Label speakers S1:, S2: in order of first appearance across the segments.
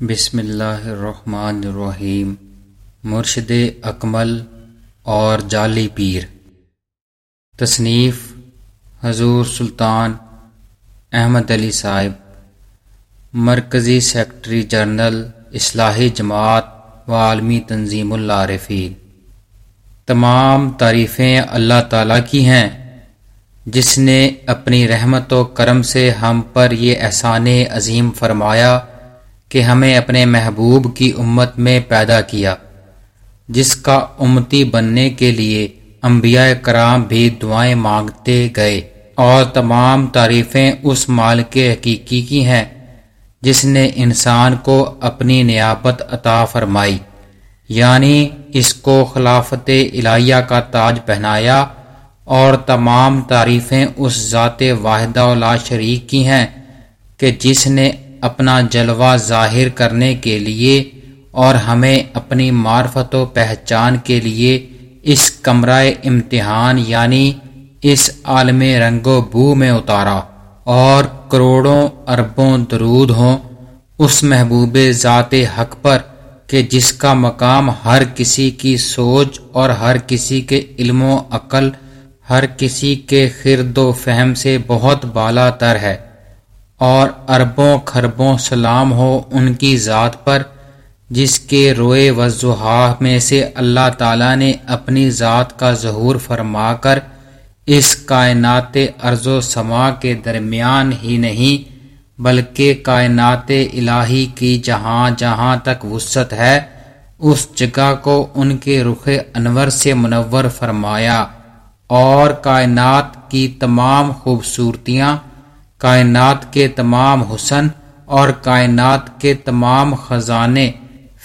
S1: بسم اللہ الرحمن الرحیم۔ مرشد اکمل اور جعلی پیر۔ تصنیف حضور سلطان احمد علی صاحب۔ مرکزی سیکٹری جنرل اصلاحی جماعت و عالمی تنظیم العارفین۔ تمام تعریفیں اللہ تعالیٰ کی ہیں۔ جس نے اپنی رحمت و کرم سے ہم پر یہ احسان عظیم فرمایا۔ کہ ہمیں اپنے محبوب کی امت میں پیدا کیا، جس کا امتی بننے کے لیے انبیاء کرام بھی دعائیں مانگتے گئے۔ اور تمام تعریفیں اس مال کے حقیقی کی ہیں، جس نے انسان کو اپنی نیابت عطا فرمائی یعنی اس کو خلافت الہیہ کا تاج پہنایا۔ اور تمام تعریفیں اس ذات واحدہ لا شریک کی ہیں کہ جس نے اپنا جلوہ ظاہر کرنے کے لیے اور ہمیں اپنی معرفت و پہچان کے لیے اس کمرہ امتحان یعنی اس عالم رنگ و بو میں اتارا اور کروڑوں اربوں درود ہوں اس محبوب ذات حق پر کہ جس کا مقام ہر کسی کی سوچ اور ہر کسی کے علم و عقل، ہر کسی کے خرد و فہم سے بہت بالا تر ہے۔ اور اربوں خربوں سلام ہو ان کی ذات پر، جس کے روئے وضحا میں سے اللہ تعالیٰ نے اپنی ذات کا ظہور فرما کر اس کائنات ارض و سما کے درمیان ہی نہیں، بلکہ کائنات الہی کی جہاں جہاں تک وسعت ہے، اس جگہ کو ان کے رخ انور سے منور فرمایا، اور کائنات کی تمام خوبصورتیاں کائنات کے تمام حسن اور کائنات کے تمام خزانے۔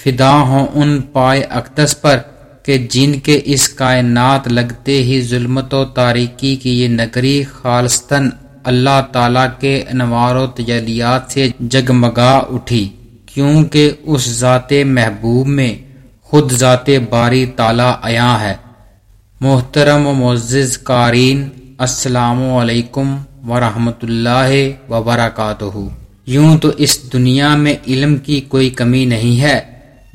S1: فدا ہوں ان پائے اقدس پر کہ جن کے اس کائنات لگتے ہی ظلمت و تاریکی کی یہ نگری خالصتاً اللہ تعالیٰ کے انوار و تجلیات سے جگمگا اٹھی۔ کیونکہ اس ذات محبوب میں خود ذات باری تعالیٰ عیاں ہے۔ محترم و معزز قارین السلام علیکم۔ ورحمۃ اللہ وبرکاتہ یوں تو اس دنیا میں علم کی کوئی کمی نہیں ہے۔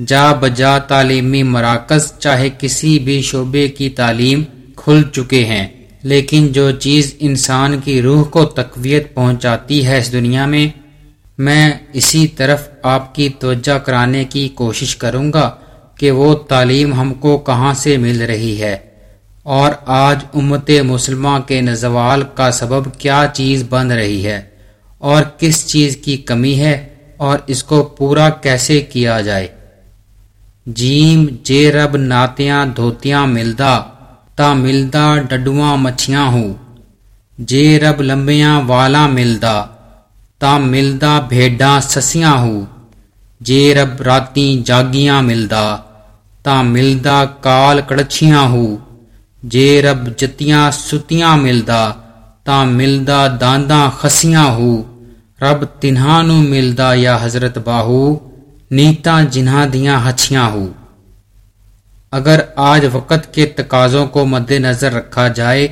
S1: جا بجا تعلیمی مراکز چاہے کسی بھی شعبے کی تعلیم کھل چکے ہیں، لیکن جو چیز انسان کی روح کو تقویت پہنچاتی ہے اس دنیا میں میں اسی طرف آپ کی توجہ کرانے کی کوشش کروں گا کہ وہ تعلیم ہم کو کہاں سے مل رہی ہے۔ اور آج امت مسلمہ کے نزوال کا سبب کیا چیز بن رہی ہے اور کس چیز کی کمی ہے اور اس کو پورا کیسے کیا جائے؟ جیم جے رب ناتیاں، دھوتیاں، ملدا، تا ملدا، ڈڈواں، مچھیاں ہوں۔ جے رب لمبیاں، والا ملدا، تا ملدا، بھیڈاں، سسیاں ہوں۔ جے رب راتی جاگیاں، ملدا، تا ملدا، کال کڑچیاں ہوں۔ جے رب جتیاں ستیاں ملدا تا ملدا دانداں خسیاں ہو رب تنہا نو ملدا یا حضرت باہو نیتا جنہاں دیاں ہچیاں ہو اگر آج وقت کے تقاضوں کو مد نظر رکھا جائے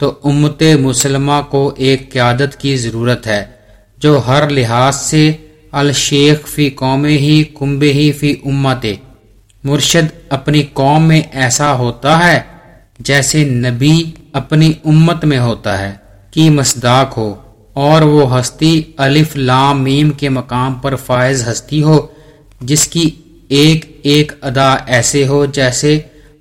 S1: تو امت مسلمہ کو ایک قیادت کی ضرورت ہے جو ہر لحاظ سے الشیخ فی قوم ہی کمبے ہی فی امت مرشد اپنی قوم میں ایسا ہوتا ہے جیسے نبی اپنی امت میں ہوتا ہے کی مصداق ہو اور وہ ہستی الف لام میم کے مقام پر فائز ہستی ہو، جس کی ایک ایک ادا ایسے ہو جیسے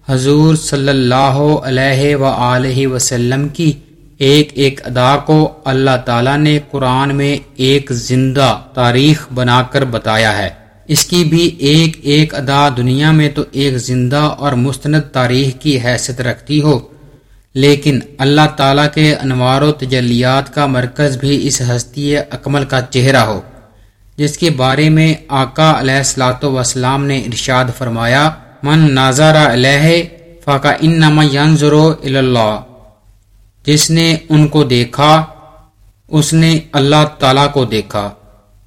S1: حضور صلی اللہ علیہ و وسلم کی ایک ایک ادا کو اللہ تعالیٰ نے قرآن میں ایک زندہ تاریخ بنا کر بتایا ہے۔ اس کی بھی ایک ایک ادا دنیا میں تو ایک زندہ اور مستند تاریخ کی حیثیت رکھتی ہو۔ لیکن اللہ تعالیٰ کے انوار و تجلیات کا مرکز بھی اس ہستی اکمل کا چہرہ ہو۔ جس کے بارے میں آقا علیہ السلاۃ وسلام نے ارشاد فرمایا، من نازارہ علیہ فاقہ ان اللہ جس نے ان کو دیکھا، اس نے اللہ تعالیٰ کو دیکھا۔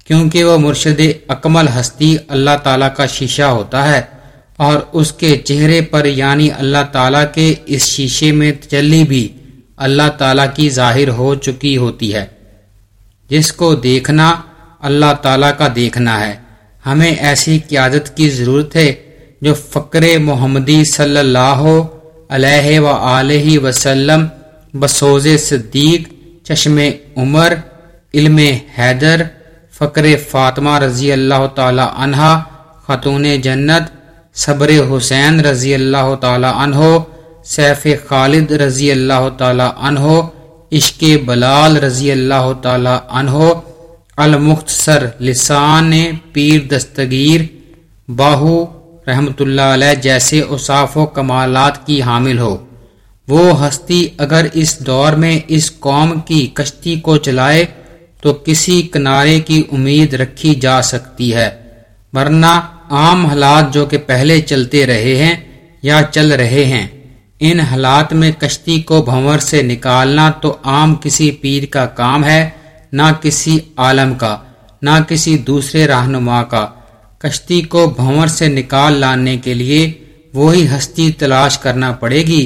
S1: کیونکہ وہ مرشد اکمل ہستی اللہ تعالیٰ کا شیشہ ہوتا ہے اور اس کے چہرے پر یعنی اللہ تعالیٰ کے اس شیشے میں تجلی بھی اللہ تعالیٰ کی ظاہر ہو چکی ہوتی ہے۔ جس کو دیکھنا اللہ تعالیٰ کا دیکھنا ہے۔ ہمیں ایسی قیادت کی ضرورت ہے جو فقر محمدی صلی اللہ علیہ و علیہ وسلم بسوز صدیق، چشم عمر، علم حیدر فقر فاطمہ رضی اللہ تعالی عنہ خاتون جنت، صبر حسین رضی اللہ تعالی عنہ، سیف خالد رضی اللہ تعالی عنہ، عشق بلال رضی اللہ تعالی عنہ، المختصر لسان پیر دستگیر، باہو رحمت اللہ علیہ جیسے اصاف و کمالات کی حامل ہو۔ وہ ہستی اگر اس دور میں اس قوم کی کشتی کو چلائے تو کسی کنارے کی امید رکھی جا سکتی ہے، ورنہ عام حالات جو کہ پہلے چلتے رہے ہیں یا چل رہے ہیں، ان حالات میں کشتی کو بھنور سے نکالنا تو عام کسی پیر کا کام ہے، نہ کسی عالم کا، نہ کسی دوسرے رہنما کا۔ کشتی کو بھنور سے نکال لانے کے لیے وہی ہستی تلاش کرنا پڑے گی،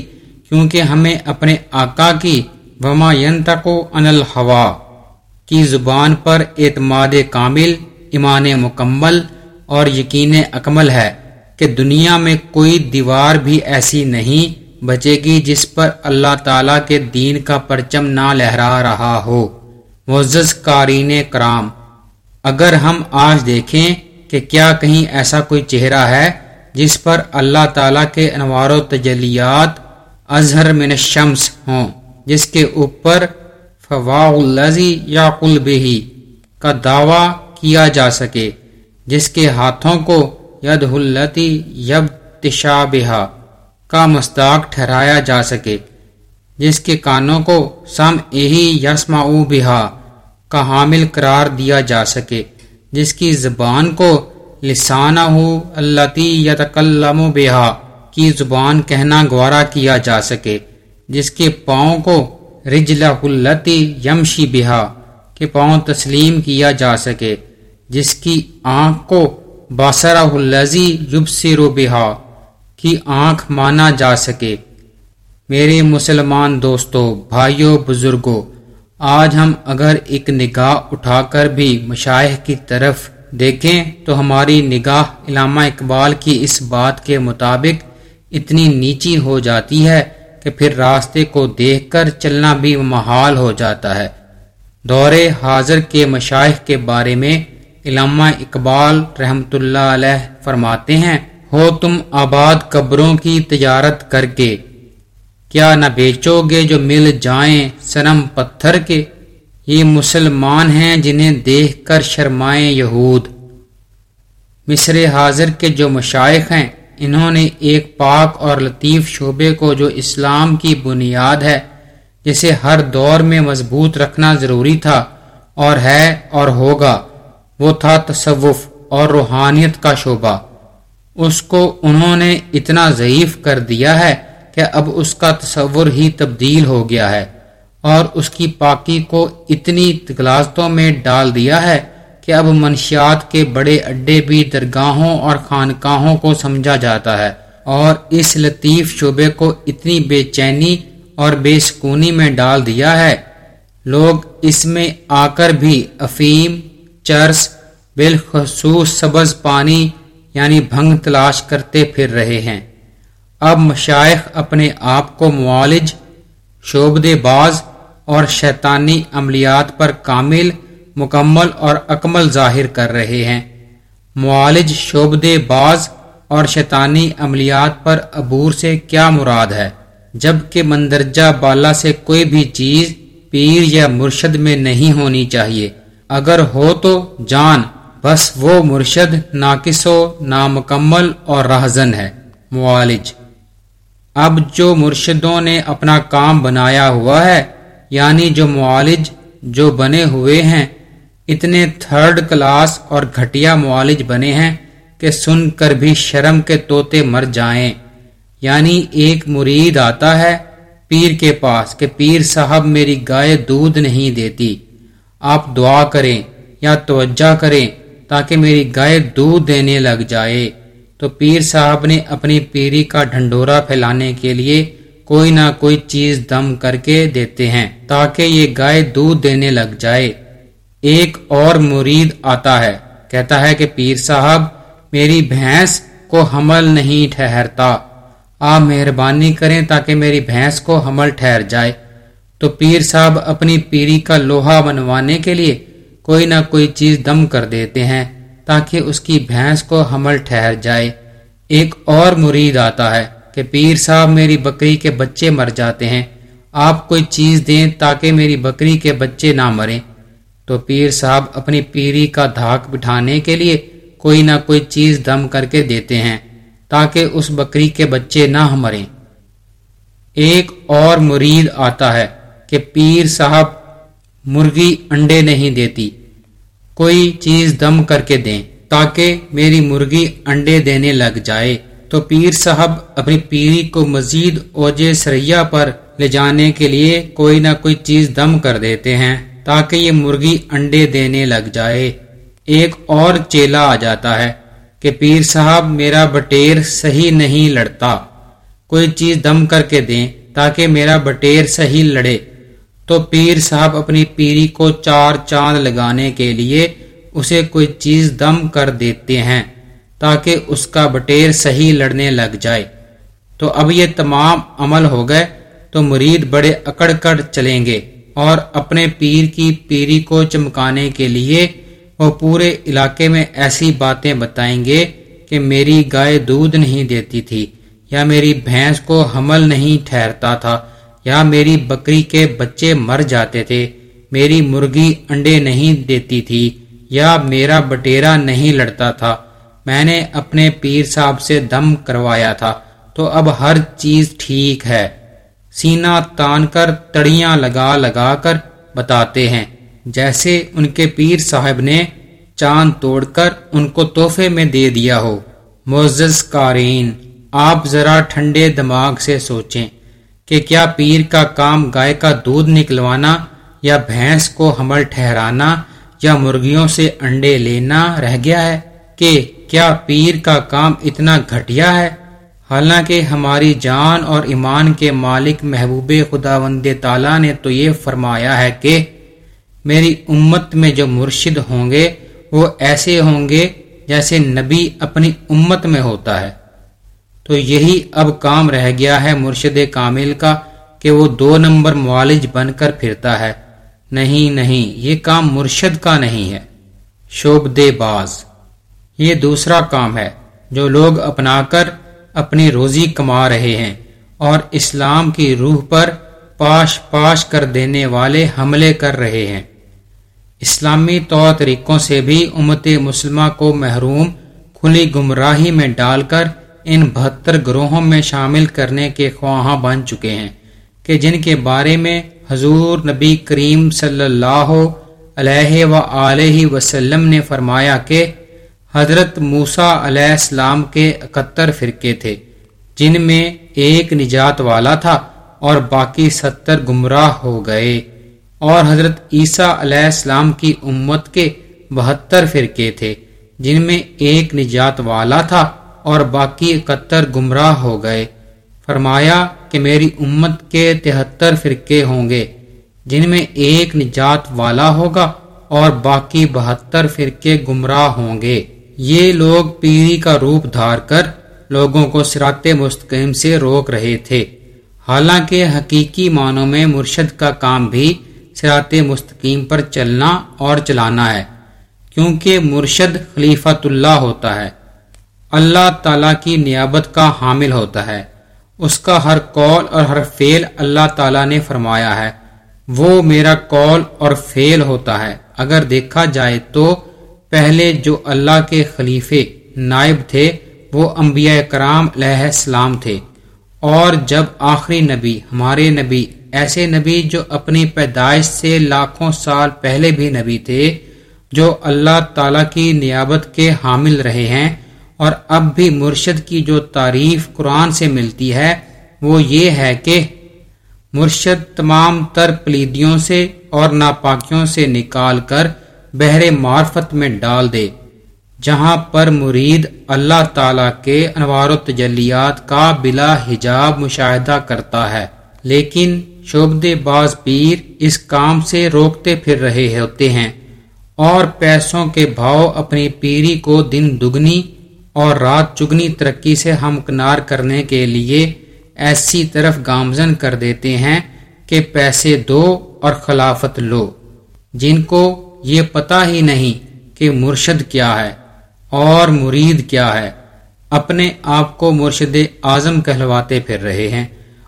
S1: کیونکہ ہمیں اپنے آقا کی، وما کو انل ہوا کی زبان پر اعتماد کامل، ایمان مکمل اور یقین اکمل ہے کہ دنیا میں کوئی دیوار بھی ایسی نہیں بچے گی جس پر اللہ تعالی کے دین کا پرچم نہ لہرا رہا ہو۔ معزز کارین کرام، اگر ہم آج دیکھیں کہ کیا کہیں ایسا کوئی چہرہ ہے جس پر اللہ تعالی کے انوار و تجلیات اظہر من الشمس ہوں، جس کے اوپر فواہ الزی یا قلبی کا دعویٰ کیا جا سکے، جس کے ہاتھوں کو ید التی یب تشابہ کا مستاق ٹھہرایا جا سکے، جس کے کانوں کو سم اہی یسما بہا، کا حامل قرار دیا جا سکے، جس کی زبان کو لسانہ ہو اللہ یتکلم بہا، کی زبان کہنا گوارا کیا جا سکے، جس کے پاؤں کو رجلا التی یمشی بہا کے پاؤں تسلیم کیا جا سکے، جس کی آنکھ کو باسرہ الزی یوب سیرو بہا کی آنکھ مانا جا سکے۔ میرے مسلمان دوستوں بھائیوں بزرگوں آج ہم اگر ایک نگاہ اٹھا کر بھی مشاہح کی طرف دیکھیں، تو ہماری نگاہ علامہ اقبال کی اس بات کے مطابق اتنی نیچی ہو جاتی ہے کہ پھر راستے کو دیکھ کر چلنا بھی محال ہو جاتا ہے۔ دور حاضر کے مشاہح کے بارے میں علامہ اقبال رحمۃ اللہ علیہ فرماتے ہیں، ہو تم آباد قبروں کی تجارت کر کے، کیا نہ بیچو گے جو مل جائیں سنم پتھر کے۔ یہ مسلمان ہیں جنہیں دیکھ کر شرمائیں یہود۔ مصر حاضر کے جو مشائق ہیں انہوں نے ایک پاک اور لطیف شعبے کو جو اسلام کی بنیاد ہے، جسے ہر دور میں مضبوط رکھنا ضروری تھا اور ہے اور ہوگا، وہ تھا تصوف اور روحانیت کا شعبہ۔ اس کو انہوں نے اتنا ضعیف کر دیا ہے کہ اب اس کا تصور ہی تبدیل ہو گیا ہے اور اس کی پاکی کو اتنی تغلاستوں میں ڈال دیا ہے کہ اب منشیات کے بڑے اڈے بھی درگاہوں اور خانقاہوں کو سمجھا جاتا ہے اور اس لطیف شعبے کو اتنی بے چینی اور بے سکونی میں ڈال دیا ہے۔ لوگ اس میں آ کر بھی افیم چرس، بالخصوص سبز پانی یعنی بھنگ تلاش کرتے پھر رہے ہیں۔ اب مشائق اپنے آپ کو معالج شعبد باز اور شیطانی عملیات پر کامل مکمل اور اکمل ظاہر کر رہے ہیں۔ معالج شعبد باز اور شیطانی عملیات پر عبور سے کیا مراد ہے؟ جبکہ مندرجہ بالا سے کوئی بھی چیز پیر یا مرشد میں نہیں ہونی چاہیے۔ اگر ہو تو جان، بس وہ مرشد ناقص و نامکمل اور رہزن ہے۔ معالج اب جو مرشدوں نے اپنا کام بنایا ہوا ہے یعنی جو معالج جو بنے ہوئے ہیں اتنے تھرڈ کلاس اور گھٹیا معالج بنے ہیں کہ سن کر بھی شرم کے توتے مر جائیں۔ یعنی ایک مرید آتا ہے پیر کے پاس کہ پیر صاحب میری گائے دودھ نہیں دیتی۔ آپ دعا کریں یا توجہ کریں تاکہ میری گائے دودھ دینے لگ جائے۔ تو پیر صاحب نے اپنی پیری کا ڈھنڈورا پھیلانے کے لیے کوئی نہ کوئی چیز دم کر کے دیتے ہیں تاکہ یہ گائے دودھ دینے لگ جائے۔ ایک اور مرید آتا ہے، کہتا ہے کہ پیر صاحب، میری بھینس کو حمل نہیں ٹھہرتا۔ آپ مہربانی کریں تاکہ میری بھینس کو حمل ٹھہر جائے۔ تو پیر صاحب اپنی پیری کا لوہا بنوانے کے لیے کوئی نہ کوئی چیز دم کر دیتے ہیں، تاکہ اس کی بھینس کو حمل ٹھہر جائے۔ ایک اور مرید آتا ہے کہ پیر صاحب، میری بکری کے بچے مر جاتے ہیں۔ آپ کوئی چیز دیں تاکہ میری بکری کے بچے نہ مریں۔ تو پیر صاحب اپنی پیری کا دھاک بٹھانے کے لیے کوئی نہ کوئی چیز دم کر کے دیتے ہیں تاکہ اس بکری کے بچے نہ مریں۔ ایک اور مرید آتا ہے کہ پیر صاحب مرغی انڈے نہیں دیتی۔ کوئی چیز دم کر کے دیں تاکہ میری مرغی انڈے دینے لگ جائے۔ تو پیر صاحب اپنی پیری کو مزید اوجے سریا پر لے جانے کے لیے کوئی نہ کوئی چیز دم کر دیتے ہیں۔ تاکہ یہ مرغی انڈے دینے لگ جائے۔ ایک اور چیلا آ جاتا ہے کہ پیر صاحب میرا بٹیر صحیح نہیں لڑتا۔ کوئی چیز دم کر کے دیں تاکہ میرا بٹیر صحیح لڑے۔ تو پیر صاحب اپنی پیری کو چار چاند لگانے کے لیے اسے کوئی چیز دم کر دیتے ہیں تاکہ اس کا بٹیر صحیح لڑنے لگ جائے۔ تو اب یہ تمام عمل ہو گئے تو مرید بڑے اکڑ کر چلیں گے۔ اور اپنے پیر کی پیری کو چمکانے کے لیے وہ پورے علاقے میں ایسی باتیں بتائیں گے کہ میری گائے دودھ نہیں دیتی تھی، یا میری بھینس کو حمل نہیں ٹھہرتا تھا، یا میری بکری کے بچے مر جاتے تھے، میری مرغی انڈے نہیں دیتی تھی، یا میرا بٹیرا نہیں لڑتا تھا۔ میں نے اپنے پیر صاحب سے دم کروایا تھا، تو اب ہر چیز ٹھیک ہے۔ سینا تان کر، تڑیاں لگا لگا کر بتاتے ہیں۔ جیسے ان کے پیر صاحب نے چاند توڑ کر ان کو تحفے میں دے دیا ہو۔ معزز کارین آپ ذرا ٹھنڈے دماغ سے سوچیں کہ کیا پیر کا کام گائے کا دودھ نکلوانا یا بھینس کو حمل ٹھہرانا یا مرغیوں سے انڈے لینا رہ گیا ہے کہ کیا پیر کا کام اتنا گھٹیا ہے؟ حالانکہ ہماری جان اور ایمان کے مالک محبوب خدا وند تعالیٰ نے تو یہ فرمایا ہے کہ میری امت میں جو مرشد ہوں گے، وہ ایسے ہوں گے جیسے نبی اپنی امت میں ہوتا ہے۔ تو یہی اب کام رہ گیا ہے مرشد کامل کا کہ وہ دو نمبر معالج بن کر پھرتا ہے۔ نہیں نہیں، یہ کام مرشد کا نہیں ہے۔ شوب دے باز، یہ دوسرا کام ہے جو لوگ اپنا کر اپنی روزی کما رہے ہیں اور اسلام کی روح پر پاش پاش کر دینے والے حملے کر رہے ہیں۔ اسلامی طور طریقوں سے بھی امت مسلمہ کو محروم، کھلی گمراہی میں ڈال کر ان بہتر گروہوں میں شامل کرنے کے خواہاں بن چکے ہیں کہ جن کے بارے میں حضور نبی کریم صلی اللہ علیہ و علیہ وسلم نے فرمایا کہ حضرت موسا علیہ السلام کے اکہتر فرقے تھے، جن میں ایک نجات والا تھا اور باقی ستر گمراہ ہو گئے۔ اور حضرت عیسیٰ علیہ السلام کی امت کے بہتر فرقے تھے، جن میں ایک نجات والا تھا اور باقی اکہتر گمراہ ہو گئے۔ فرمایا کہ میری امت کے تہتر فرقے ہوں گے، جن میں ایک نجات والا ہوگا اور باقی بہتر فرقے گمراہ ہوں گے۔ یہ لوگ پیری کا روپ دھار کر لوگوں کو سرات مستقیم سے روک رہے تھے۔ حالانکہ حقیقی معنوں میں مرشد کا کام بھی سرات مستقیم پر چلنا اور چلانا ہے، کیونکہ مرشد خلیفت اللہ ہوتا ہے۔ اللہ تعالی کی نیابت کا حامل ہوتا ہے۔ اس کا ہر قول اور ہر فعل اللہ تعالیٰ نے فرمایا ہے۔ وہ میرا قول اور فعل ہوتا ہے۔ اگر دیکھا جائے تو پہلے جو اللہ کے خلیفے نائب تھے، وہ انبیاء کرام علیہ السلام تھے۔ اور جب آخری نبی، ہمارے نبی، ایسے نبی جو اپنی پیدائش سے لاکھوں سال پہلے بھی نبی تھے، جو اللہ تعالی کی نیابت کے حامل رہے ہیں، اور اب بھی مرشد کی جو تعریف قرآن سے ملتی ہے، وہ یہ ہے کہ مرشد تمام تر پلیدیوں سے اور ناپاکیوں سے نکال کر بحر معرفت میں ڈال دے، جہاں پر مرید اللہ تعالی کے انوار و تجلیات کا بلا حجاب مشاہدہ کرتا ہے۔ لیکن شعبد باز پیر اس کام سے روکتے پھر رہے ہوتے ہیں اور پیسوں کے بھاؤ اپنی پیری کو دن دگنی اور رات چگنی ترقی سے ہمکنار کرنے کے لیے ایسی طرف گامزن کر دیتے ہیں کہ پیسے دو اور خلافت لو۔ جن کو یہ پتا ہی نہیں کہ مرشد کیا ہے اور مرید کیا ہے۔ اپنے آپ کو مرشد اعظم کہلواتے پھر رہے ہیں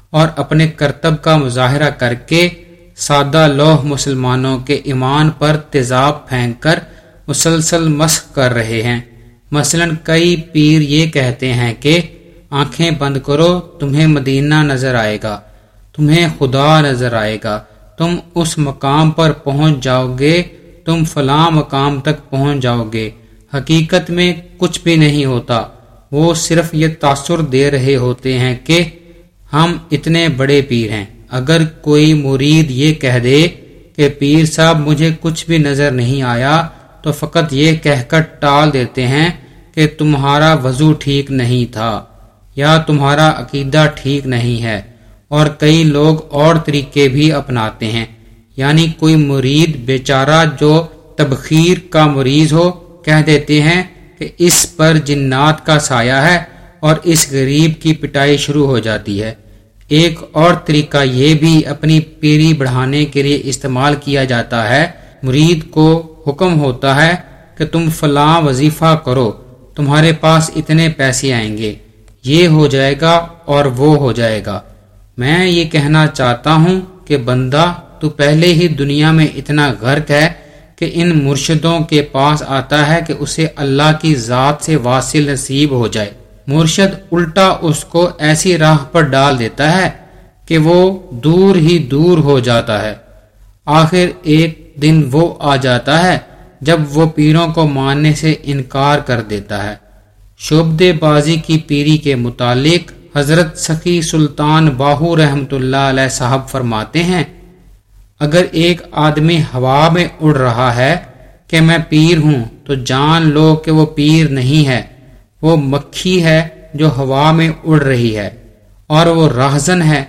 S1: اور اپنے کرتب کا مظاہرہ کر کے سادہ لوہ مسلمانوں کے ایمان پر تیزاب پھینک کر مسلسل مسخ کر رہے ہیں۔ مثلا کئی پیر یہ کہتے ہیں کہ آنکھیں بند کرو، تمہیں مدینہ نظر آئے گا، تمہیں خدا نظر آئے گا، تم اس مقام پر پہنچ جاؤ گے تم فلاں مقام تک پہنچ جاؤ گے۔ حقیقت میں کچھ بھی نہیں ہوتا۔ وہ صرف یہ تاثر دے رہے ہوتے ہیں کہ ہم اتنے بڑے پیر ہیں۔ اگر کوئی مرید یہ کہہ دے کہ پیر صاحب مجھے کچھ بھی نظر نہیں آیا، تو فقط یہ کہہ کر ٹال دیتے ہیں کہ تمہارا وضو ٹھیک نہیں تھا یا تمہارا عقیدہ ٹھیک نہیں ہے۔ اور کئی لوگ اور طریقے بھی اپناتے ہیں۔ یعنی کوئی مرید بیچارہ جو تبخیر کا مریض ہو، کہہ دیتے ہیں کہ اس پر جنات کا سایہ ہے اور اس غریب کی پٹائی شروع ہو جاتی ہے۔ ایک اور طریقہ یہ بھی اپنی پیری بڑھانے کے لیے استعمال کیا جاتا ہے۔ مرید کو حکم ہوتا ہے کہ تم فلاں وظیفہ کرو، تمہارے پاس اتنے پیسے آئیں گے، یہ ہو جائے گا اور وہ ہو جائے گا۔ میں یہ کہنا چاہتا ہوں کہ بندہ تو پہلے ہی دنیا میں اتنا غرق ہے کہ ان مرشدوں کے پاس آتا ہے کہ اسے اللہ کی ذات سے واصل نصیب ہو جائے۔ مرشد الٹا اس کو ایسی راہ پر ڈال دیتا ہے کہ وہ دور ہی دور ہو جاتا ہے۔ آخر ایک دن وہ آ جاتا ہے جب وہ پیروں کو ماننے سے انکار کر دیتا ہے۔ شعبد بازی کی پیری کے متعلق حضرت سخی سلطان باہو رحمت اللہ علیہ صاحب فرماتے ہیں اگر ایک آدمی ہوا میں اڑ رہا ہے کہ میں پیر ہوں، تو جان لو کہ وہ پیر نہیں ہے۔ وہ مکھی ہے جو ہوا میں اڑ رہی ہے، اور وہ راہزن ہے۔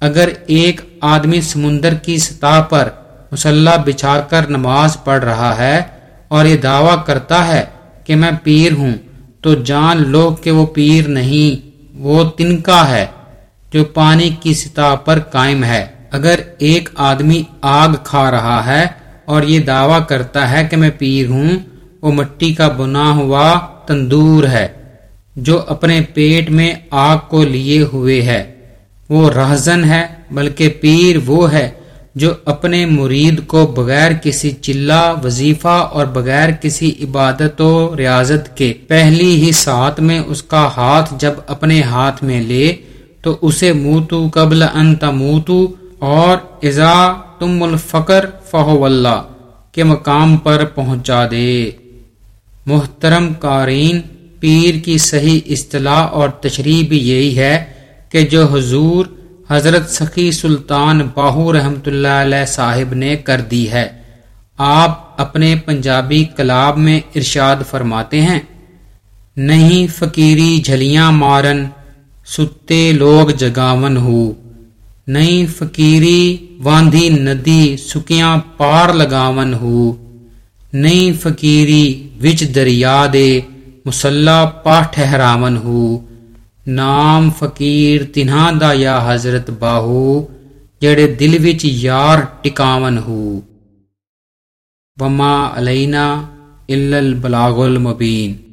S1: اگر ایک آدمی سمندر کی سطح پر مسلح بچھا کر نماز پڑھ رہا ہے اور یہ دعویٰ کرتا ہے کہ میں پیر ہوں، تو جان لو کہ وہ پیر نہیں، وہ تنکا ہے جو پانی کی سطح پر قائم ہے۔ اگر ایک آدمی آگ کھا رہا ہے اور یہ دعویٰ کرتا ہے کہ میں پیر ہوں، وہ مٹی کا بنا ہوا تندور ہے، جو اپنے پیٹ میں آگ کو لیے ہوئے ہے۔ وہ رہزن ہے، بلکہ پیر وہ ہے جو اپنے مرید کو بغیر کسی چلا، وظیفہ اور بغیر کسی عبادت و ریاضت کے پہلی ہی ساتھ میں اس کا ہاتھ جب اپنے ہاتھ میں لے، تو اسے موتو قبل انت موتو اور ازا تم الفقر فہو اللہ، کے مقام پر پہنچا دے۔ محترم قارین پیر کی صحیح اصطلاح اور تشریح بھی یہی ہے کہ جو حضور حضرت سخی سلطان باہو رحمت اللہ علیہ صاحب نے کر دی ہے۔ آپ اپنے پنجابی کلاب میں ارشاد فرماتے ہیں، نہیں فقیری جھلیاں مارن، ستے لوگ جگاون ہو۔ نہیں فقیری واندھی ندی سکیاں پار لگاون ہو۔ نہیں فقیری وچ دریا دے مسلح پا ٹھہراون ہو۔ نام فقیر تنہا دا یا حضرت باہو، جڑے دل وچ یار ٹکاون ہو۔ وما علینا الا البلاغ المبین۔